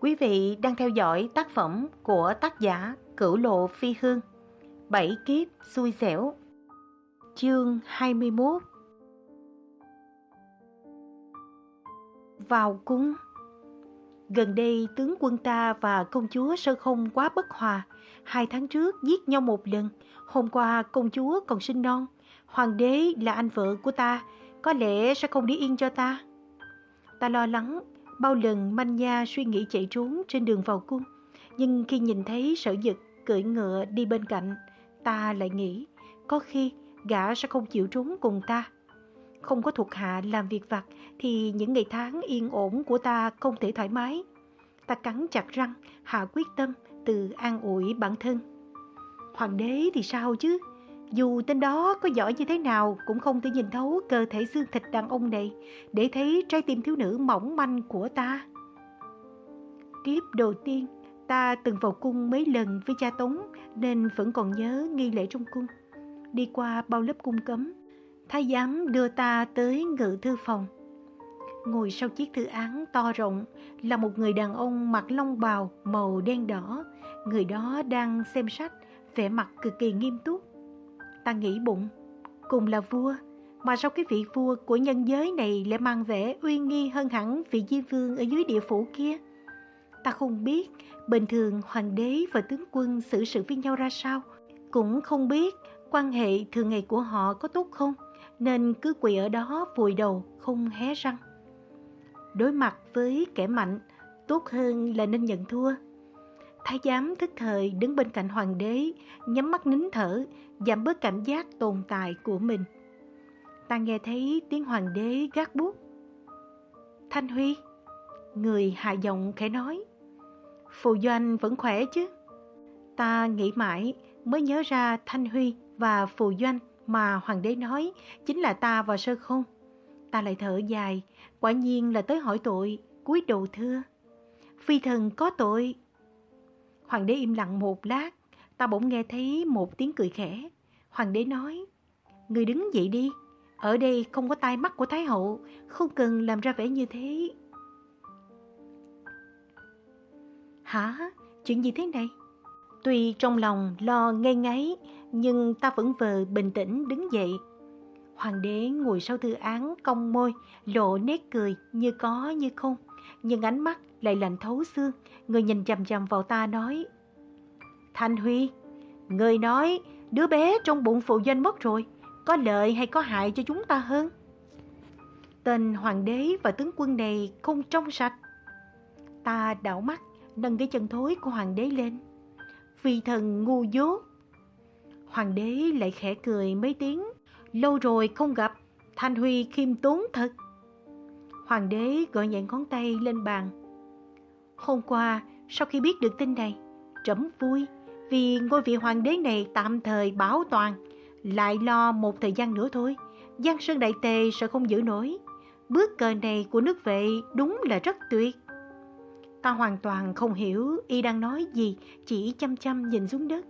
Quý vị đang theo dõi tác phẩm của tác giả Cửu Lộ Phi Hương, Bảy kiếp xui xẻo, Chương 21 Vào cung, Gần đây tướng quân ta và công chúa sơ không quá bất hòa. Hai tháng trước giết nhau một lần, Hôm qua công chúa còn sinh non. Hoàng đế là anh vợ của ta, Có lẽ sẽ không đi yên cho ta. Ta lo lắng Bao lần manh nha suy nghĩ chạy trốn trên đường vào cung, nhưng khi nhìn thấy sở dực cưỡi ngựa đi bên cạnh, ta lại nghĩ có khi gã sẽ không chịu trốn cùng ta. Không có thuộc hạ làm việc vặt thì những ngày tháng yên ổn của ta không thể thoải mái. Ta cắn chặt răng, hạ quyết tâm từ an ủi bản thân. Hoàng đế thì sao chứ? Dù tên đó có giỏi như thế nào cũng không thể nhìn thấu cơ thể xương thịt đàn ông này để thấy trái tim thiếu nữ mỏng manh của ta. Kiếp đầu tiên, ta từng vào cung mấy lần với cha Tống nên vẫn còn nhớ nghi lễ trong cung. Đi qua bao lớp cung cấm, thái giám đưa ta tới ngự thư phòng. Ngồi sau chiếc thư án to rộng là một người đàn ông mặc long bào màu đen đỏ. Người đó đang xem sách, vẻ mặt cực kỳ nghiêm túc Ta nghĩ bụng, cùng là vua, mà sao cái vị vua của nhân giới này lại mang vẻ uy nghi hơn hẳn vị di vương ở dưới địa phủ kia? Ta không biết bình thường hoàng đế và tướng quân xử sự với nhau ra sao, cũng không biết quan hệ thường ngày của họ có tốt không, nên cứ quỳ ở đó vùi đầu không hé răng. Đối mặt với kẻ mạnh, tốt hơn là nên nhận thua. Thái giám thức thời đứng bên cạnh hoàng đế, nhắm mắt nín thở, giảm bớt cảm giác tồn tại của mình. Ta nghe thấy tiếng hoàng đế gác bút. Thanh Huy, người hạ giọng khẽ nói. Phù Doanh vẫn khỏe chứ? Ta nghĩ mãi mới nhớ ra Thanh Huy và Phù Doanh mà hoàng đế nói chính là ta và sơ khôn Ta lại thở dài, quả nhiên là tới hỏi tội, cúi đầu thưa. Phi thần có tội. Hoàng đế im lặng một lát, ta bỗng nghe thấy một tiếng cười khẽ. Hoàng đế nói, người đứng dậy đi, ở đây không có tai mắt của Thái hậu, không cần làm ra vẻ như thế. Hả? Chuyện gì thế này? Tuy trong lòng lo ngây ngáy, nhưng ta vẫn vờ bình tĩnh đứng dậy. Hoàng đế ngồi sau thư án cong môi, lộ nét cười như có như không, nhưng ánh mắt lại lạnh thấu xương, người nhìn chằm chằm vào ta nói. Thanh Huy, người nói đứa bé trong bụng phụ doanh mất rồi, có lợi hay có hại cho chúng ta hơn? Tên hoàng đế và tướng quân này không trong sạch. Ta đảo mắt, nâng cái chân thối của hoàng đế lên. Vì thần ngu dốt. Hoàng đế lại khẽ cười mấy tiếng. Lâu rồi không gặp, Thanh Huy khiêm tốn thật. Hoàng đế gọi nhẹ ngón tay lên bàn. Hôm qua, sau khi biết được tin này, trẫm vui vì ngôi vị hoàng đế này tạm thời bảo toàn, lại lo một thời gian nữa thôi. Giang Sơn Đại Tề sẽ không giữ nổi. Bước cờ này của nước vệ đúng là rất tuyệt. Ta hoàn toàn không hiểu y đang nói gì, chỉ chăm chăm nhìn xuống đất.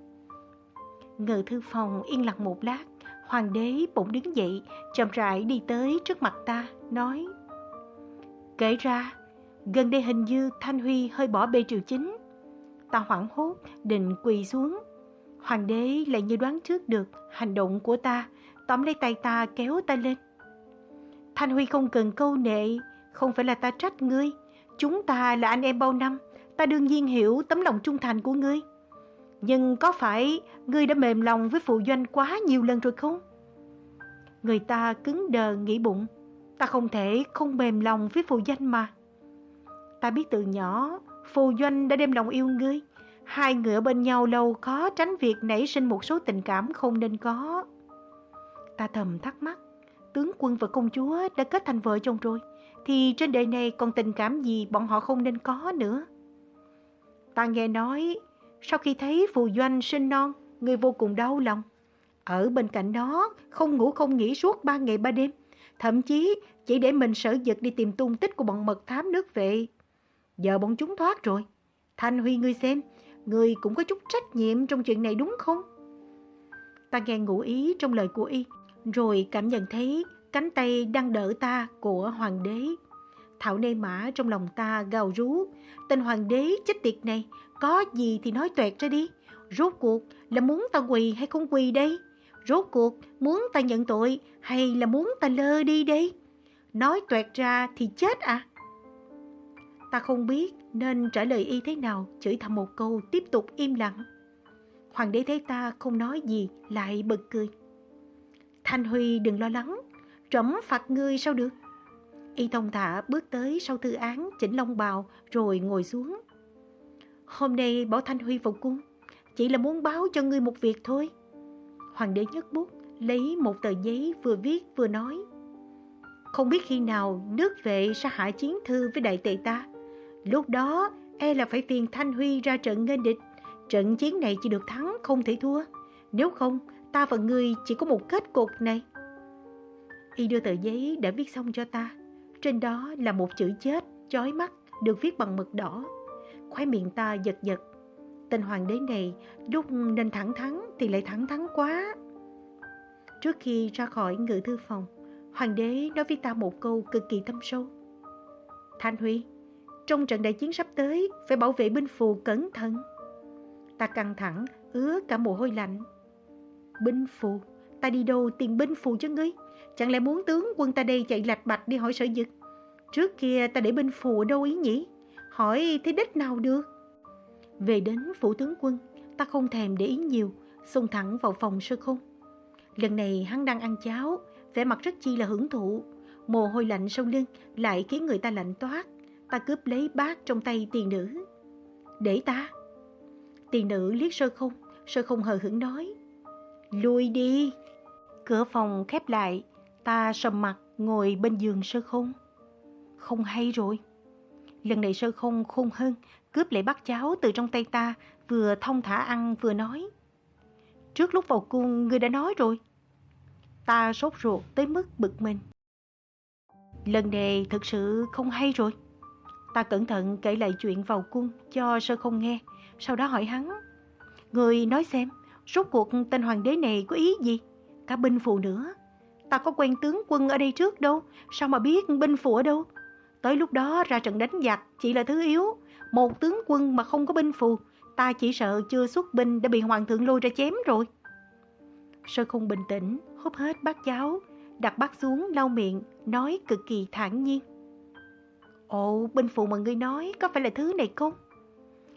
Ngự thư phòng yên lặng một lát, hoàng đế bỗng đứng dậy, chậm rãi đi tới trước mặt ta, nói Kể ra, gần đây hình như Thanh Huy hơi bỏ bê triều chính. Ta hoảng hốt, định quỳ xuống. Hoàng đế lại như đoán trước được hành động của ta, tóm lấy tay ta kéo ta lên. Thanh Huy không cần câu nệ, không phải là ta trách ngươi. Chúng ta là anh em bao năm, ta đương nhiên hiểu tấm lòng trung thành của ngươi. Nhưng có phải ngươi đã mềm lòng với phụ doanh quá nhiều lần rồi không? Người ta cứng đờ nghĩ bụng, ta không thể không mềm lòng với phù danh mà. Ta biết từ nhỏ, phù doanh đã đem lòng yêu ngươi. Hai người ở bên nhau lâu khó tránh việc nảy sinh một số tình cảm không nên có. Ta thầm thắc mắc, tướng quân và công chúa đã kết thành vợ chồng rồi, thì trên đời này còn tình cảm gì bọn họ không nên có nữa. Ta nghe nói, sau khi thấy phù doanh sinh non, người vô cùng đau lòng. Ở bên cạnh đó, không ngủ không nghỉ suốt ba ngày ba đêm, thậm chí chỉ để mình sở giật đi tìm tung tích của bọn mật thám nước vệ. Giờ bọn chúng thoát rồi. Thanh Huy ngươi xem, ngươi cũng có chút trách nhiệm trong chuyện này đúng không? Ta nghe ngụ ý trong lời của y, rồi cảm nhận thấy cánh tay đang đỡ ta của hoàng đế. Thảo nê mã trong lòng ta gào rú. Tên hoàng đế chết tiệt này, có gì thì nói tuẹt ra đi. Rốt cuộc là muốn ta quỳ hay không quỳ đây? Rốt cuộc muốn ta nhận tội hay là muốn ta lơ đi đây? Nói toẹt ra thì chết à? Ta không biết nên trả lời y thế nào, chửi thầm một câu tiếp tục im lặng. Hoàng đế thấy ta không nói gì, lại bật cười. Thanh Huy đừng lo lắng, trẫm phạt ngươi sao được? Y thông thả bước tới sau thư án chỉnh long bào rồi ngồi xuống. Hôm nay bảo Thanh Huy phục cung, chỉ là muốn báo cho ngươi một việc thôi. Hoàng đế nhấc bút, lấy một tờ giấy vừa viết vừa nói. Không biết khi nào nước vệ sẽ hạ chiến thư với đại tệ ta. Lúc đó e là phải phiền Thanh Huy ra trận nghênh địch. Trận chiến này chỉ được thắng không thể thua. Nếu không, ta và ngươi chỉ có một kết cục này. Y đưa tờ giấy đã viết xong cho ta. Trên đó là một chữ chết, chói mắt, được viết bằng mực đỏ. Khóe miệng ta giật giật. Tên hoàng đế này lúc nên thẳng thắn thì lại thẳng thắn quá. Trước khi ra khỏi ngự thư phòng, hoàng đế nói với ta một câu cực kỳ thâm sâu. Thanh Huy, trong trận đại chiến sắp tới, phải bảo vệ binh phù cẩn thận. Ta căng thẳng, ứa cả mồ hôi lạnh. Binh phù, ta đi đâu tìm binh phù cho ngươi? Chẳng lẽ muốn tướng quân ta đây chạy lạch bạch đi hỏi sở dực? Trước kia ta để binh phù ở đâu ý nhỉ? Hỏi thế đích nào được? Về đến phủ tướng quân, ta không thèm để ý nhiều, xông thẳng vào phòng sơ khôn. Lần này hắn đang ăn cháo, vẻ mặt rất chi là hưởng thụ. Mồ hôi lạnh sông lưng lại khiến người ta lạnh toát. Ta cướp lấy bát trong tay tiền nữ. Để ta. Tiền nữ liếc sơ không, sơ không hờ hững nói. Lui đi. Cửa phòng khép lại, ta sầm mặt ngồi bên giường sơ không. Không hay rồi. Lần này sơ không khôn hơn, cướp lấy bát cháo từ trong tay ta, vừa thông thả ăn vừa nói. Trước lúc vào cung, ngươi đã nói rồi. Ta sốt ruột tới mức bực mình. Lần này thực sự không hay rồi. Ta cẩn thận kể lại chuyện vào cung cho sơ không nghe, sau đó hỏi hắn. Người nói xem, rốt cuộc tên hoàng đế này có ý gì? Cả binh phù nữa. Ta có quen tướng quân ở đây trước đâu, sao mà biết binh phù ở đâu? Tới lúc đó ra trận đánh giặc chỉ là thứ yếu. Một tướng quân mà không có binh phù, ta chỉ sợ chưa xuất binh đã bị hoàng thượng lôi ra chém rồi. Sơ không bình tĩnh, hút hết bát cháo, đặt bát xuống lau miệng, nói cực kỳ thản nhiên. Ồ, binh phù mà ngươi nói có phải là thứ này không?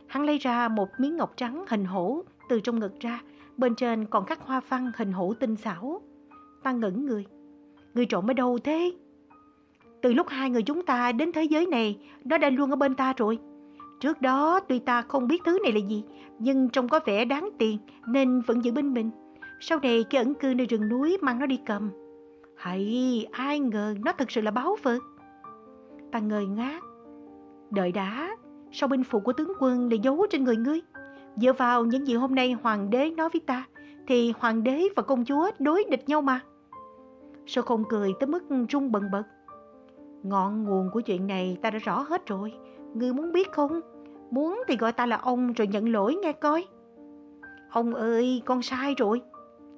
Hắn lấy ra một miếng ngọc trắng hình hổ từ trong ngực ra, bên trên còn khắc hoa văn hình hổ tinh xảo. Ta ngẩn người. người trộm ở đâu thế? Từ lúc hai người chúng ta đến thế giới này, nó đã luôn ở bên ta rồi. Trước đó tuy ta không biết thứ này là gì, nhưng trông có vẻ đáng tiền nên vẫn giữ bên mình. Sau này cái ẩn cư nơi rừng núi mang nó đi cầm. Hãy, ai ngờ nó thực sự là báo vật. Ta ngời ngác. Đợi đã, sau binh phụ của tướng quân lại giấu trên người ngươi? Dựa vào những gì hôm nay hoàng đế nói với ta, thì hoàng đế và công chúa đối địch nhau mà. Sao không cười tới mức rung bần bật? Ngọn nguồn của chuyện này ta đã rõ hết rồi. Ngươi muốn biết không? Muốn thì gọi ta là ông rồi nhận lỗi nghe coi. Ông ơi, con sai rồi.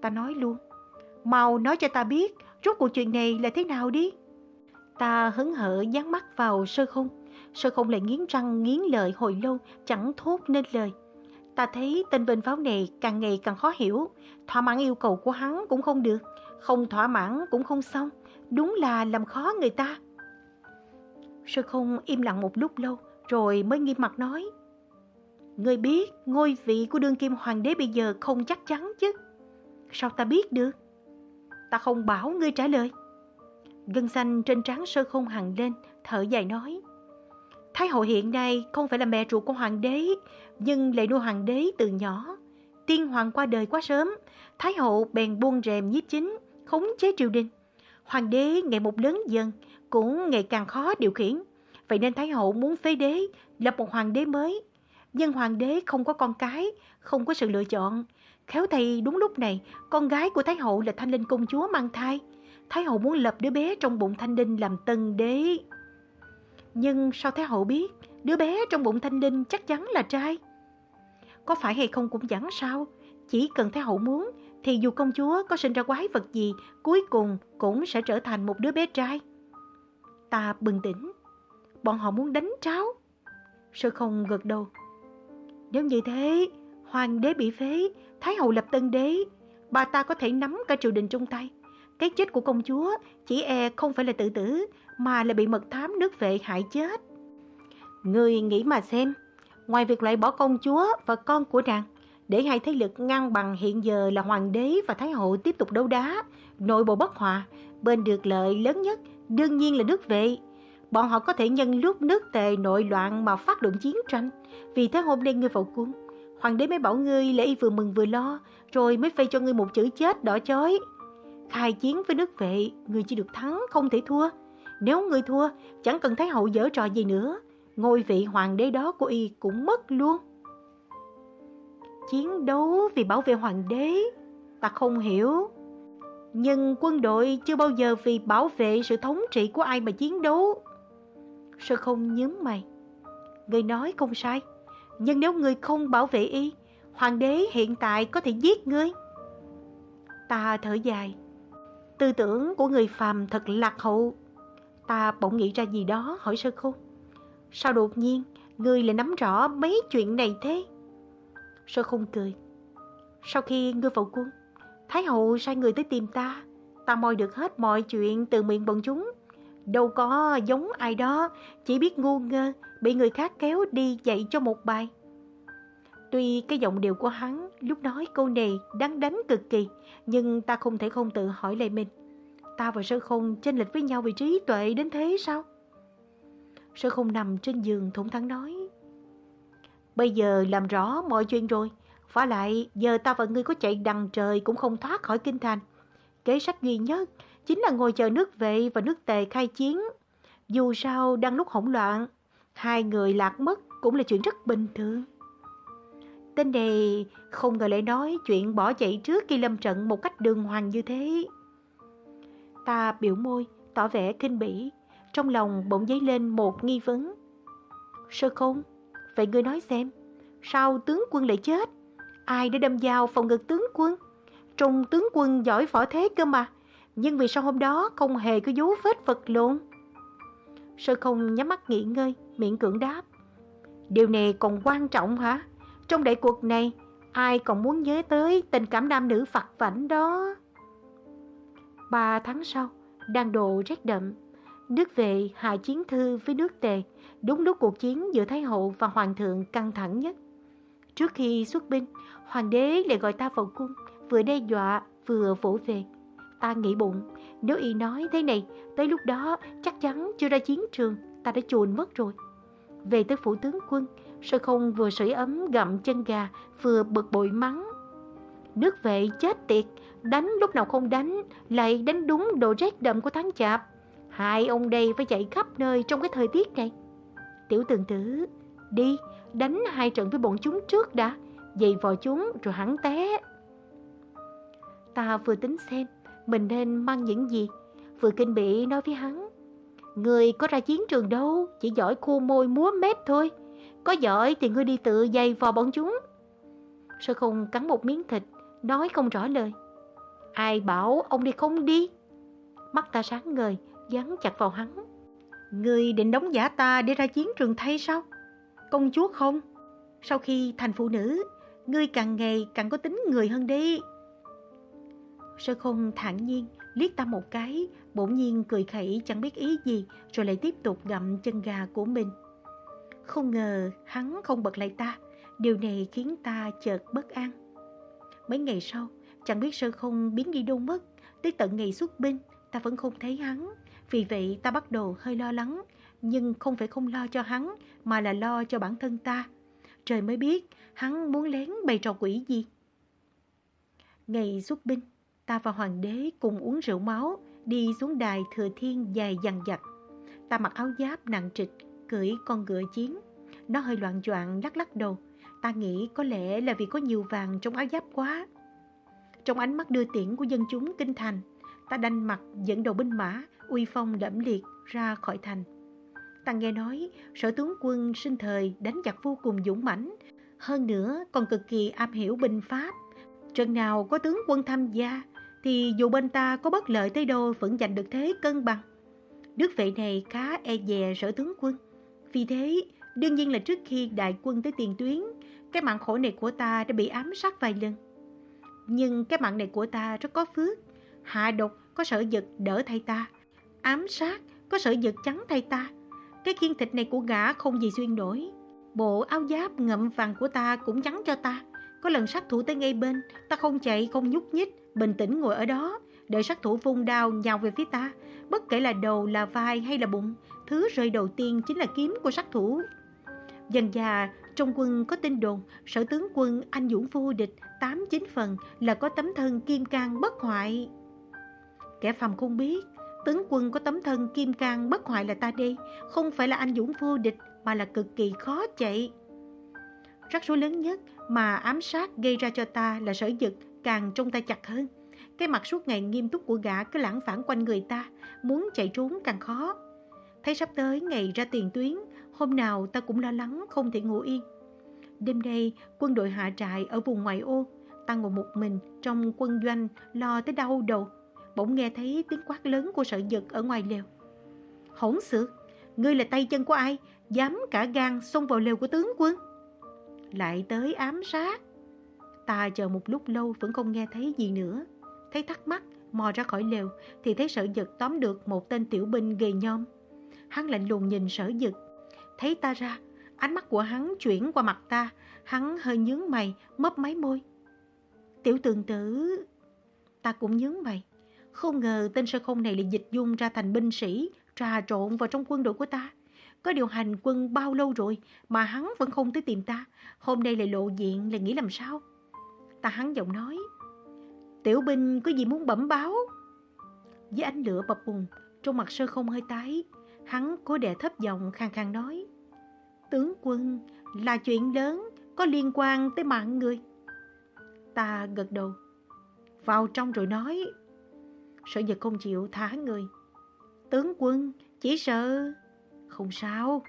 Ta nói luôn. Mau nói cho ta biết rốt cuộc chuyện này là thế nào đi. Ta hứng hở dán mắt vào sơ không. Sơ không lại nghiến răng nghiến lợi hồi lâu chẳng thốt nên lời. Ta thấy tên bên pháo này càng ngày càng khó hiểu. Thỏa mãn yêu cầu của hắn cũng không được. Không thỏa mãn cũng không xong. Đúng là làm khó người ta. Sơ không im lặng một lúc lâu rồi mới nghiêm mặt nói. Ngươi biết ngôi vị của đương kim hoàng đế bây giờ không chắc chắn chứ. Sao ta biết được? Ta không bảo ngươi trả lời. Gân xanh trên trán sơ không hằng lên, thở dài nói. Thái hậu hiện nay không phải là mẹ ruột của hoàng đế, nhưng lại nuôi hoàng đế từ nhỏ. Tiên hoàng qua đời quá sớm, Thái hậu bèn buông rèm nhiếp chính, khống chế triều đình. Hoàng đế ngày một lớn dần, cũng ngày càng khó điều khiển. Vậy nên Thái hậu muốn phế đế, lập một hoàng đế mới. Nhưng hoàng đế không có con cái, không có sự lựa chọn. Khéo thầy đúng lúc này, con gái của Thái hậu là Thanh Linh công chúa mang thai. Thái hậu muốn lập đứa bé trong bụng Thanh Linh làm tân đế. Nhưng sao Thái hậu biết đứa bé trong bụng Thanh Linh chắc chắn là trai? Có phải hay không cũng chẳng sao. Chỉ cần Thái hậu muốn thì dù công chúa có sinh ra quái vật gì, cuối cùng cũng sẽ trở thành một đứa bé trai. Ta bừng tỉnh bọn họ muốn đánh tráo. Sơ không gật đầu. Nếu như thế, hoàng đế bị phế, thái hậu lập tân đế, bà ta có thể nắm cả triều đình trong tay. Cái chết của công chúa chỉ e không phải là tự tử, mà là bị mật thám nước vệ hại chết. Người nghĩ mà xem, ngoài việc loại bỏ công chúa và con của nàng, để hai thế lực ngang bằng hiện giờ là hoàng đế và thái hậu tiếp tục đấu đá, nội bộ bất hòa, bên được lợi lớn nhất đương nhiên là nước vệ. Bọn họ có thể nhân lúc nước tề nội loạn mà phát động chiến tranh. Vì thế hôm nay ngươi vào cung, hoàng đế mới bảo ngươi lễ vừa mừng vừa lo, rồi mới phê cho ngươi một chữ chết đỏ chói. Khai chiến với nước vệ, ngươi chỉ được thắng, không thể thua. Nếu ngươi thua, chẳng cần thấy hậu dở trò gì nữa, ngôi vị hoàng đế đó của y cũng mất luôn. Chiến đấu vì bảo vệ hoàng đế, ta không hiểu. Nhưng quân đội chưa bao giờ vì bảo vệ sự thống trị của ai mà chiến đấu. Sơ không nhướng mày. Người nói không sai. Nhưng nếu người không bảo vệ y, hoàng đế hiện tại có thể giết ngươi. Ta thở dài. Tư tưởng của người phàm thật lạc hậu. Ta bỗng nghĩ ra gì đó hỏi sơ khôn. Sao đột nhiên ngươi lại nắm rõ mấy chuyện này thế? Sơ khôn cười. Sau khi ngươi vào quân, Thái hậu sai người tới tìm ta. Ta moi được hết mọi chuyện từ miệng bọn chúng. Đâu có giống ai đó, chỉ biết ngu ngơ, bị người khác kéo đi dạy cho một bài. Tuy cái giọng điệu của hắn lúc nói câu này đáng đánh cực kỳ, nhưng ta không thể không tự hỏi lại mình. Ta và sơ không chênh lệch với nhau về trí tuệ đến thế sao? Sơ không nằm trên giường thủng thẳng nói. Bây giờ làm rõ mọi chuyện rồi, phải lại, giờ ta và ngươi có chạy đằng trời cũng không thoát khỏi kinh thành. Kế sách duy nhất chính là ngồi chờ nước vệ và nước tề khai chiến. Dù sao đang lúc hỗn loạn, hai người lạc mất cũng là chuyện rất bình thường. Tên này không ngờ lại nói chuyện bỏ chạy trước khi lâm trận một cách đường hoàng như thế. Ta biểu môi, tỏ vẻ kinh bỉ, trong lòng bỗng dấy lên một nghi vấn. Sơ không, vậy ngươi nói xem, sao tướng quân lại chết? Ai đã đâm dao phòng ngực tướng quân? Trung tướng quân giỏi võ thế cơ mà. Nhưng vì sao hôm đó không hề có dấu vết vật lộn? Sơ không nhắm mắt nghỉ ngơi, miệng cưỡng đáp. Điều này còn quan trọng hả? Trong đại cuộc này, ai còn muốn nhớ tới tình cảm nam nữ phật vảnh đó? Ba tháng sau, đang độ rét đậm, nước về hạ chiến thư với nước tề, đúng lúc cuộc chiến giữa Thái Hậu và Hoàng thượng căng thẳng nhất. Trước khi xuất binh, Hoàng đế lại gọi ta vào cung, vừa đe dọa, vừa vỗ về. Ta nghĩ bụng, nếu y nói thế này, tới lúc đó chắc chắn chưa ra chiến trường, ta đã chuồn mất rồi. Về tới phủ tướng quân, sơ không vừa sưởi ấm gặm chân gà, vừa bực bội mắng. Nước vệ chết tiệt, đánh lúc nào không đánh, lại đánh đúng độ rét đậm của tháng chạp. Hai ông đây phải chạy khắp nơi trong cái thời tiết này. Tiểu tường tử, đi, đánh hai trận với bọn chúng trước đã, dày vò chúng rồi hắn té. Ta vừa tính xem mình nên mang những gì, vừa kinh bị nói với hắn. Người có ra chiến trường đâu, chỉ giỏi khô môi múa mép thôi. Có giỏi thì ngươi đi tự dày vò bọn chúng. Sơ không cắn một miếng thịt, nói không rõ lời. Ai bảo ông đi không đi? Mắt ta sáng ngời, dán chặt vào hắn. Người định đóng giả ta để ra chiến trường thay sao? Công chúa không? Sau khi thành phụ nữ, ngươi càng ngày càng có tính người hơn đi. Sơ khôn thản nhiên, liếc ta một cái, bỗng nhiên cười khẩy chẳng biết ý gì, rồi lại tiếp tục gặm chân gà của mình. Không ngờ hắn không bật lại ta, điều này khiến ta chợt bất an. Mấy ngày sau, chẳng biết sơ không biến đi đâu mất, tới tận ngày xuất binh, ta vẫn không thấy hắn. Vì vậy ta bắt đầu hơi lo lắng, nhưng không phải không lo cho hắn, mà là lo cho bản thân ta. Trời mới biết hắn muốn lén bày trò quỷ gì. Ngày xuất binh, ta và hoàng đế cùng uống rượu máu, đi xuống đài thừa thiên dài dằn dặt. Ta mặc áo giáp nặng trịch, cưỡi con ngựa chiến. Nó hơi loạn choạng lắc lắc đầu. Ta nghĩ có lẽ là vì có nhiều vàng trong áo giáp quá. Trong ánh mắt đưa tiễn của dân chúng kinh thành, ta đanh mặt dẫn đầu binh mã, uy phong đẫm liệt ra khỏi thành. Ta nghe nói sở tướng quân sinh thời đánh giặc vô cùng dũng mãnh, hơn nữa còn cực kỳ am hiểu binh pháp. Trận nào có tướng quân tham gia thì dù bên ta có bất lợi tới đâu vẫn giành được thế cân bằng. Đức vệ này khá e dè sở tướng quân, Vì thế, đương nhiên là trước khi đại quân tới tiền tuyến, cái mạng khổ này của ta đã bị ám sát vài lần. Nhưng cái mạng này của ta rất có phước. Hạ độc có sở giật đỡ thay ta. Ám sát có sở giật trắng thay ta. Cái khiên thịt này của gã không gì xuyên nổi. Bộ áo giáp ngậm vàng của ta cũng trắng cho ta. Có lần sát thủ tới ngay bên, ta không chạy, không nhúc nhích, bình tĩnh ngồi ở đó, đợi sát thủ vung đao nhào về phía ta. Bất kể là đầu, là vai hay là bụng, thứ rơi đầu tiên chính là kiếm của sát thủ. Dần già, trong quân có tin đồn, sở tướng quân anh dũng vô địch, tám chín phần là có tấm thân kim cang bất hoại. Kẻ phàm không biết, tướng quân có tấm thân kim cang bất hoại là ta đây, không phải là anh dũng vô địch mà là cực kỳ khó chạy. Rắc rối lớn nhất mà ám sát gây ra cho ta là sở dực càng trong tay chặt hơn. Cái mặt suốt ngày nghiêm túc của gã cứ lãng phản quanh người ta, muốn chạy trốn càng khó. Thấy sắp tới ngày ra tiền tuyến, hôm nào ta cũng lo lắng không thể ngủ yên. Đêm nay, quân đội hạ trại ở vùng ngoại ô, ta ngồi một mình trong quân doanh lo tới đau đầu. Bỗng nghe thấy tiếng quát lớn của sợ giật ở ngoài lều. Hỗn xược, ngươi là tay chân của ai, dám cả gan xông vào lều của tướng quân? Lại tới ám sát. Ta chờ một lúc lâu vẫn không nghe thấy gì nữa. Thấy thắc mắc, mò ra khỏi lều thì thấy sở giật tóm được một tên tiểu binh gầy nhom. Hắn lạnh lùng nhìn sở giật Thấy ta ra, ánh mắt của hắn chuyển qua mặt ta. Hắn hơi nhướng mày, mấp máy môi. Tiểu tường tử... Ta cũng nhướng mày. Không ngờ tên sơ không này lại dịch dung ra thành binh sĩ, trà trộn vào trong quân đội của ta. Có điều hành quân bao lâu rồi mà hắn vẫn không tới tìm ta. Hôm nay lại lộ diện là nghĩ làm sao? Ta hắn giọng nói. Tiểu binh có gì muốn bẩm báo? Với ánh lửa bập bùng, trong mặt sơ không hơi tái, hắn cố đè thấp giọng khang khang nói. Tướng quân là chuyện lớn, có liên quan tới mạng người. Ta gật đầu. Vào trong rồi nói. Sở giật không chịu thả người. Tướng quân, chỉ sợ... Không sao.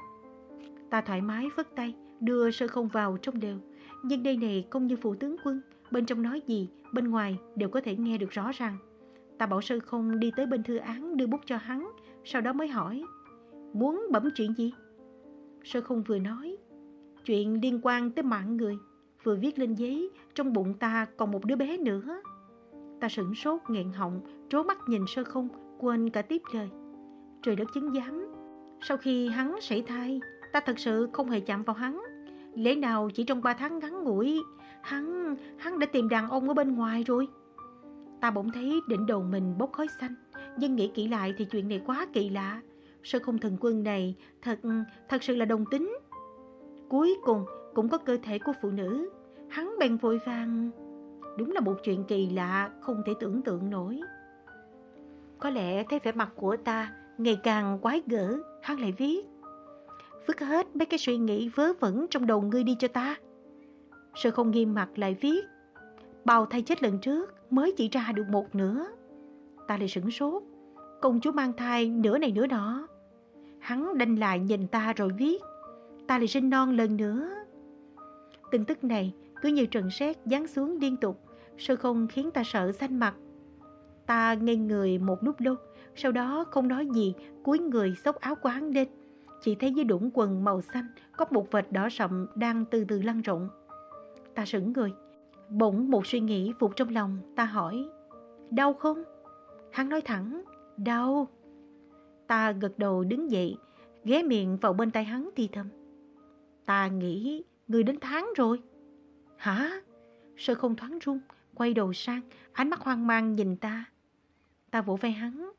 Ta thoải mái vất tay, đưa sơ không vào trong đều. Nhưng đây này không như phụ tướng quân, bên trong nói gì, bên ngoài đều có thể nghe được rõ ràng. Ta bảo sơ không đi tới bên thư án đưa bút cho hắn, sau đó mới hỏi, muốn bẩm chuyện gì? Sơ không vừa nói, chuyện liên quan tới mạng người, vừa viết lên giấy, trong bụng ta còn một đứa bé nữa. Ta sửng sốt nghẹn họng, trố mắt nhìn sơ không, quên cả tiếp lời. Trời đất chứng giám, sau khi hắn sảy thai, ta thật sự không hề chạm vào hắn. Lẽ nào chỉ trong ba tháng ngắn ngủi, hắn, hắn đã tìm đàn ông ở bên ngoài rồi. Ta bỗng thấy đỉnh đầu mình bốc khói xanh, nhưng nghĩ kỹ lại thì chuyện này quá kỳ lạ. Sơ không thần quân này thật, thật sự là đồng tính. Cuối cùng cũng có cơ thể của phụ nữ. Hắn bèn vội vàng. Đúng là một chuyện kỳ lạ, không thể tưởng tượng nổi. Có lẽ thấy vẻ mặt của ta ngày càng quái gở, hắn lại viết. Vứt hết mấy cái suy nghĩ vớ vẩn trong đầu ngươi đi cho ta. sự không nghiêm mặt lại viết. Bào thai chết lần trước mới chỉ ra được một nửa. Ta lại sửng sốt. Công chúa mang thai nửa này nửa nọ. Hắn đanh lại nhìn ta rồi viết. Ta lại sinh non lần nữa. Tin tức này cứ như trần sét giáng xuống liên tục. Sơ không khiến ta sợ xanh mặt. Ta ngây người một lúc lâu sau đó không nói gì, cúi người xốc áo của hắn lên. Chỉ thấy dưới đũng quần màu xanh có một vệt đỏ sậm đang từ từ lăn rộng. Ta sững người. Bỗng một suy nghĩ vụt trong lòng, ta hỏi. Đau không? Hắn nói thẳng, đau. Ta gật đầu đứng dậy, ghé miệng vào bên tay hắn thì thầm. Ta nghĩ người đến tháng rồi. Hả? Sơ không thoáng run, quay đầu sang, ánh mắt hoang mang nhìn ta. Ta vỗ vai hắn,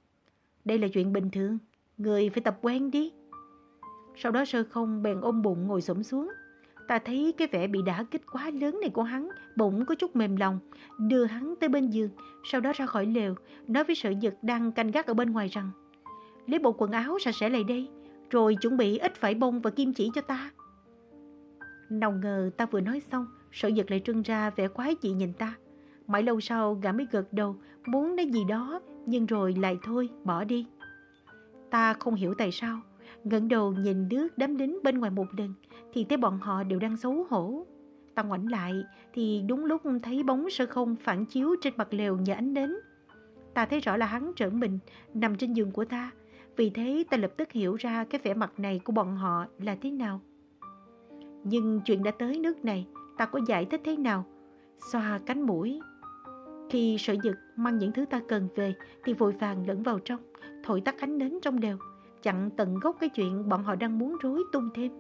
đây là chuyện bình thường, người phải tập quen đi. Sau đó sơ không bèn ôm bụng ngồi xổm xuống. Ta thấy cái vẻ bị đả kích quá lớn này của hắn bụng có chút mềm lòng, đưa hắn tới bên giường, sau đó ra khỏi lều, nói với sợ giật đang canh gác ở bên ngoài rằng lấy bộ quần áo sạch sẽ lại đây, rồi chuẩn bị ít vải bông và kim chỉ cho ta. Nào ngờ ta vừa nói xong, sợ giật lại trưng ra vẻ quái dị nhìn ta. Mãi lâu sau gã mới gật đầu, muốn nói gì đó, nhưng rồi lại thôi, bỏ đi. Ta không hiểu tại sao, ngẩng đầu nhìn nước đám lính bên ngoài một lần, thì thấy bọn họ đều đang xấu hổ. Ta ngoảnh lại, thì đúng lúc thấy bóng sơ không phản chiếu trên mặt lều nhờ ánh nến. Ta thấy rõ là hắn trở mình, nằm trên giường của ta, Vì thế ta lập tức hiểu ra cái vẻ mặt này của bọn họ là thế nào. Nhưng chuyện đã tới nước này, ta có giải thích thế nào? Xoa cánh mũi. Khi sở dực mang những thứ ta cần về thì vội vàng lẫn vào trong, thổi tắt ánh nến trong đều, chặn tận gốc cái chuyện bọn họ đang muốn rối tung thêm.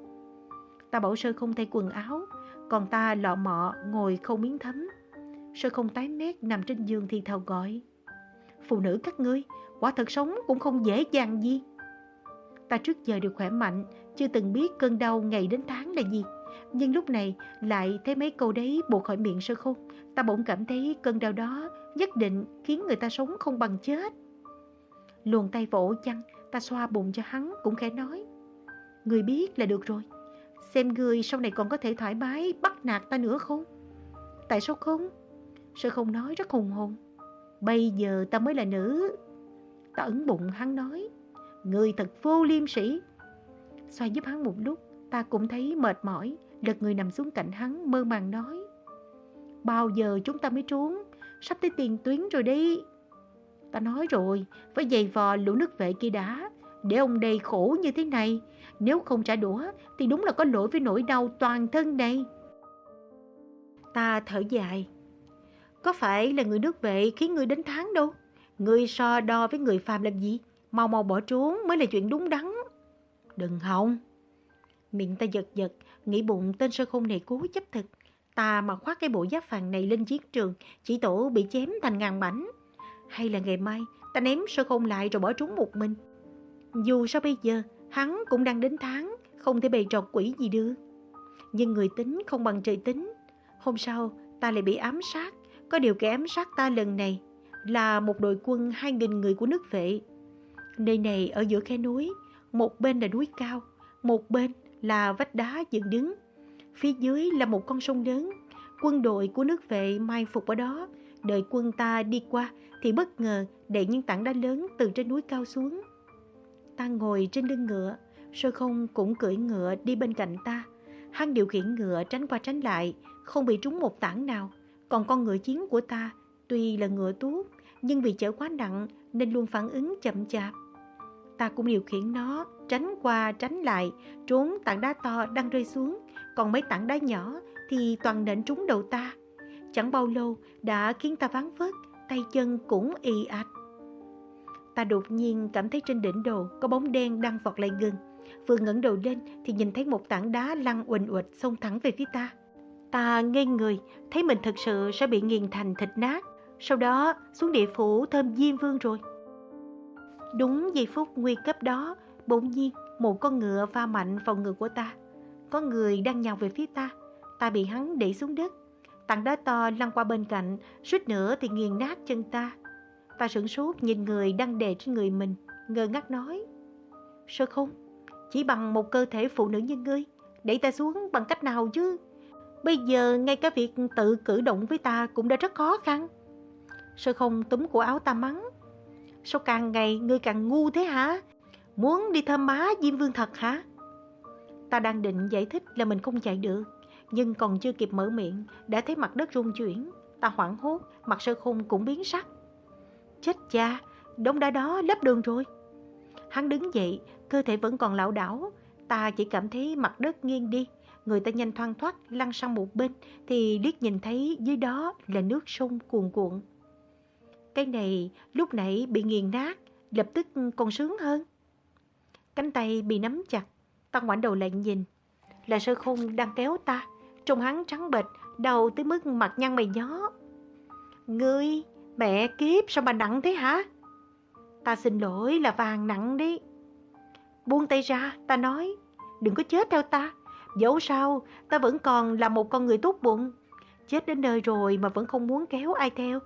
Ta bảo sơ không thay quần áo, còn ta lọ mọ ngồi không miếng thấm. Sơ không tái mét nằm trên giường thì thào gọi. Phụ nữ các ngươi, quả thật sống cũng không dễ dàng gì. Ta trước giờ được khỏe mạnh, chưa từng biết cơn đau ngày đến tháng là gì. Nhưng lúc này lại thấy mấy câu đấy buộc khỏi miệng sơ không. Ta bỗng cảm thấy cơn đau đó nhất định khiến người ta sống không bằng chết. Luồn tay vỗ chăn, ta xoa bụng cho hắn cũng khẽ nói. Người biết là được rồi. Xem người sau này còn có thể thoải mái bắt nạt ta nữa không? Tại sao không? Sơ không nói rất hùng hồn. Bây giờ ta mới là nữ. Ta ấn bụng hắn nói. Người thật vô liêm sĩ. xoa giúp hắn một lúc, ta cũng thấy mệt mỏi, lật người nằm xuống cạnh hắn mơ màng nói. Bao giờ chúng ta mới trốn? Sắp tới tiền tuyến rồi đi. Ta nói rồi, phải giày vò lũ nước vệ kia đã. Để ông đây khổ như thế này, nếu không trả đũa thì đúng là có lỗi với nỗi đau toàn thân này. Ta thở dài. Có phải là người nước vệ khiến người đến tháng đâu? Người so đo với người phàm làm gì? Mau mau bỏ trốn mới là chuyện đúng đắn. Đừng hòng. Miệng ta giật giật, nghĩ bụng tên sơ khôn này cố chấp thực. Ta mà khoác cái bộ giáp vàng này lên chiến trường, chỉ tổ bị chém thành ngàn mảnh. Hay là ngày mai, ta ném sơ khôn lại rồi bỏ trốn một mình. Dù sao bây giờ, hắn cũng đang đến tháng, không thể bày trò quỷ gì được. Nhưng người tính không bằng trời tính. Hôm sau, ta lại bị ám sát. Có điều kẻ ám sát ta lần này là một đội quân 2.000 người của nước vệ. Nơi này ở giữa khe núi, một bên là núi cao, một bên là vách đá dựng đứng. Phía dưới là một con sông lớn. Quân đội của nước vệ mai phục ở đó. Đợi quân ta đi qua thì bất ngờ đẩy những tảng đá lớn từ trên núi cao xuống. Ta ngồi trên lưng ngựa, sơ không cũng cưỡi ngựa đi bên cạnh ta. Hắn điều khiển ngựa tránh qua tránh lại, không bị trúng một tảng nào. Còn con ngựa chiến của ta, tuy là ngựa tuốt, nhưng vì chở quá nặng nên luôn phản ứng chậm chạp. Ta cũng điều khiển nó, tránh qua tránh lại, trốn tảng đá to đang rơi xuống, còn mấy tảng đá nhỏ thì toàn nện trúng đầu ta. Chẳng bao lâu đã khiến ta ván vớt, tay chân cũng y ạch. Ta đột nhiên cảm thấy trên đỉnh đầu có bóng đen đang vọt lại gần. Vừa ngẩng đầu lên thì nhìn thấy một tảng đá lăn uỳnh uỵch xông thẳng về phía ta. Ta ngây người, thấy mình thực sự sẽ bị nghiền thành thịt nát. Sau đó xuống địa phủ thơm diêm vương rồi. Đúng giây phút nguy cấp đó, bỗng nhiên một con ngựa va mạnh vào ngực của ta. Có người đang nhào về phía ta. Ta bị hắn đẩy xuống đất. Tảng đá to lăn qua bên cạnh, suýt nữa thì nghiền nát chân ta. Ta sửng sốt nhìn người đang đè trên người mình, ngơ ngác nói. Sơ không? Chỉ bằng một cơ thể phụ nữ như ngươi, đẩy ta xuống bằng cách nào chứ? Bây giờ ngay cả việc tự cử động với ta cũng đã rất khó khăn. Sơ không túm cổ áo ta mắng. Sao càng ngày ngươi càng ngu thế hả? Muốn đi thơm má Diêm Vương thật hả? Ta đang định giải thích là mình không chạy được, nhưng còn chưa kịp mở miệng, đã thấy mặt đất rung chuyển. Ta hoảng hốt, mặt sơ khung cũng biến sắc. Chết cha, đống đá đó lấp đường rồi. Hắn đứng dậy, cơ thể vẫn còn lảo đảo. Ta chỉ cảm thấy mặt đất nghiêng đi, người ta nhanh thoang thoát lăn sang một bên, thì liếc nhìn thấy dưới đó là nước sông cuồn cuộn. Cái này lúc nãy bị nghiền nát, lập tức còn sướng hơn. Cánh tay bị nắm chặt, ta ngoảnh đầu lại nhìn. Là sơ khung đang kéo ta, trông hắn trắng bệch, đầu tới mức mặt nhăn mày nhó. Ngươi, mẹ kiếp sao mà nặng thế hả? Ta xin lỗi là vàng nặng đi. Buông tay ra, ta nói, đừng có chết theo ta. Dẫu sao, ta vẫn còn là một con người tốt bụng. Chết đến nơi rồi mà vẫn không muốn kéo ai theo.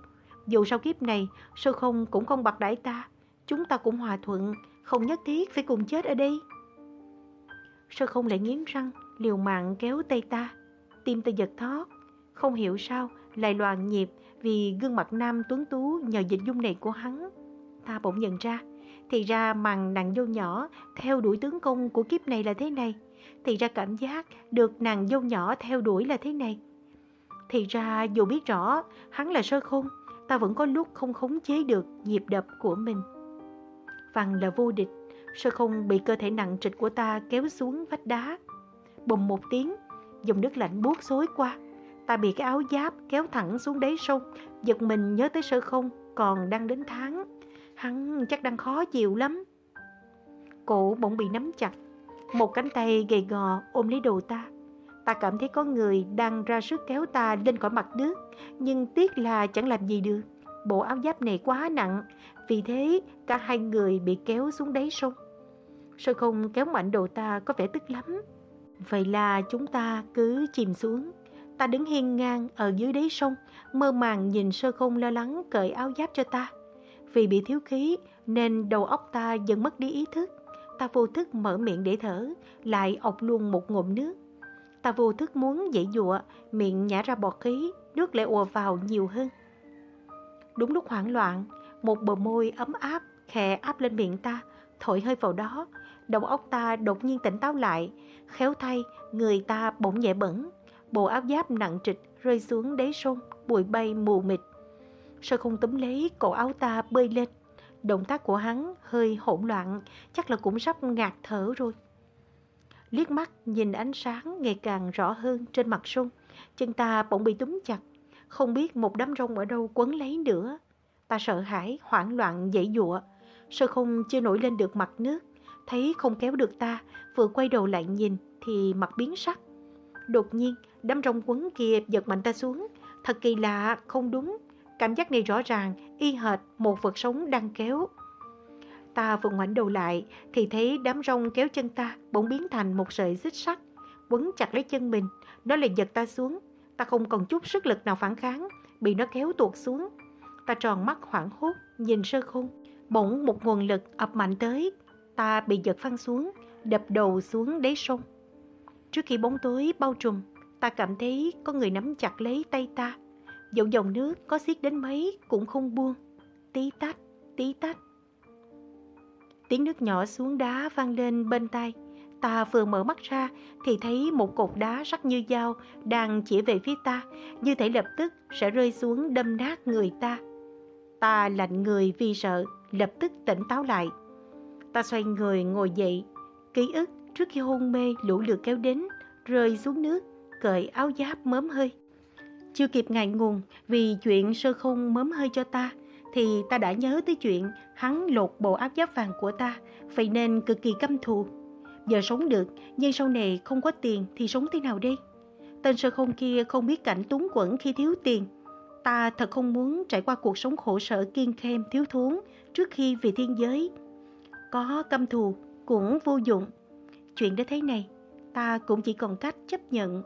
Dù sau kiếp này, sư không cũng không bạc đãi ta. Chúng ta cũng hòa thuận, không nhất thiết phải cùng chết ở đây. sư không lại nghiến răng, liều mạng kéo tay ta. Tim ta giật thót, không hiểu sao lại loạn nhịp vì gương mặt nam tuấn tú nhờ dịch dung này của hắn. Ta bỗng nhận ra, thì ra màn nàng dâu nhỏ theo đuổi tướng công của kiếp này là thế này. Thì ra cảm giác được nàng dâu nhỏ theo đuổi là thế này. Thì ra dù biết rõ hắn là sơ khung ta vẫn có lúc không khống chế được nhịp đập của mình. Văn là vô địch, sơ không bị cơ thể nặng trịch của ta kéo xuống vách đá. Bùng một tiếng, dòng nước lạnh buốt xối qua. Ta bị cái áo giáp kéo thẳng xuống đáy sông, giật mình nhớ tới sơ không còn đang đến tháng. Hắn chắc đang khó chịu lắm. Cổ bỗng bị nắm chặt, một cánh tay gầy gò ôm lấy đầu ta. Ta cảm thấy có người đang ra sức kéo ta lên khỏi mặt nước, nhưng tiếc là chẳng làm gì được. Bộ áo giáp này quá nặng, vì thế cả hai người bị kéo xuống đáy sông. Sơ không kéo mạnh đồ ta có vẻ tức lắm. Vậy là chúng ta cứ chìm xuống. Ta đứng hiên ngang ở dưới đáy sông, mơ màng nhìn sơ không lo lắng cởi áo giáp cho ta. Vì bị thiếu khí nên đầu óc ta dần mất đi ý thức. Ta vô thức mở miệng để thở, lại ọc luôn một ngụm nước. Ta vô thức muốn dãy dụa, miệng nhả ra bọt khí, nước lại ùa vào nhiều hơn. Đúng lúc hoảng loạn, một bờ môi ấm áp khẽ áp lên miệng ta, thổi hơi vào đó. Đầu óc ta đột nhiên tỉnh táo lại, khéo thay, người ta bỗng nhẹ bẩn. Bộ áo giáp nặng trịch rơi xuống đáy sông, bụi bay mù mịt. Sơ không túm lấy cổ áo ta bơi lên. Động tác của hắn hơi hỗn loạn, chắc là cũng sắp ngạt thở rồi. Liếc mắt nhìn ánh sáng ngày càng rõ hơn trên mặt sông, chân ta bỗng bị túm chặt, không biết một đám rong ở đâu quấn lấy nữa. Ta sợ hãi, hoảng loạn, dãy dụa. Sơ không chưa nổi lên được mặt nước, thấy không kéo được ta, vừa quay đầu lại nhìn thì mặt biến sắc. Đột nhiên, đám rong quấn kia giật mạnh ta xuống. Thật kỳ lạ, không đúng. Cảm giác này rõ ràng, y hệt một vật sống đang kéo. Ta vừa ngoảnh đầu lại thì thấy đám rong kéo chân ta bỗng biến thành một sợi xích sắt, quấn chặt lấy chân mình. Nó liền giật ta xuống. Ta không còn chút sức lực nào phản kháng, bị nó kéo tuột xuống. Ta tròn mắt hoảng hốt, nhìn sơ khung. Bỗng một nguồn lực ập mạnh tới. Ta bị giật phăng xuống, đập đầu xuống đáy sông. Trước khi bóng tối bao trùm, ta cảm thấy có người nắm chặt lấy tay ta. Dẫu dòng nước có xiết đến mấy cũng không buông. Tí tách, tí tách. Tiếng nước nhỏ xuống đá vang lên bên tai. Ta vừa mở mắt ra thì thấy một cột đá sắc như dao đang chỉ về phía ta, như thể lập tức sẽ rơi xuống đâm nát người ta. Ta lạnh người vì sợ, lập tức tỉnh táo lại. Ta xoay người ngồi dậy, ký ức trước khi hôn mê lũ lượt kéo đến, rơi xuống nước, cởi áo giáp mớm hơi. Chưa kịp ngại ngùng vì chuyện sơ không mớm hơi cho ta, thì ta đã nhớ tới chuyện hắn lột bộ áp giáp vàng của ta, vậy nên cực kỳ căm thù. Giờ sống được, nhưng sau này không có tiền thì sống thế nào đây? Tên sơ không kia không biết cảnh túng quẫn khi thiếu tiền. Ta thật không muốn trải qua cuộc sống khổ sở kiên khem thiếu thốn trước khi về thiên giới. Có căm thù cũng vô dụng. Chuyện đã thế này, ta cũng chỉ còn cách chấp nhận.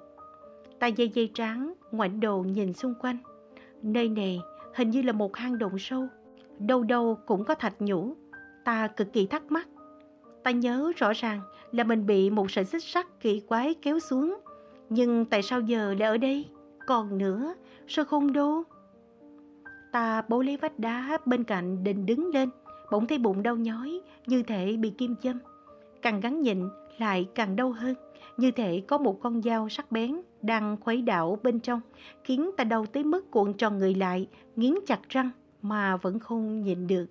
Ta dây dây trắng, ngoảnh đầu nhìn xung quanh. Nơi này hình như là một hang động sâu. Đâu đâu cũng có thạch nhũ. Ta cực kỳ thắc mắc. Ta nhớ rõ ràng là mình bị một sợi xích sắt kỳ quái kéo xuống. Nhưng tại sao giờ lại ở đây? Còn nữa, sao không đô? Ta bố lấy vách đá bên cạnh định đứng lên, bỗng thấy bụng đau nhói, như thể bị kim châm. Càng gắn nhịn, lại càng đau hơn, như thể có một con dao sắc bén đang khuấy đảo bên trong, khiến ta đau tới mức cuộn tròn người lại, nghiến chặt răng mà vẫn không nhịn được.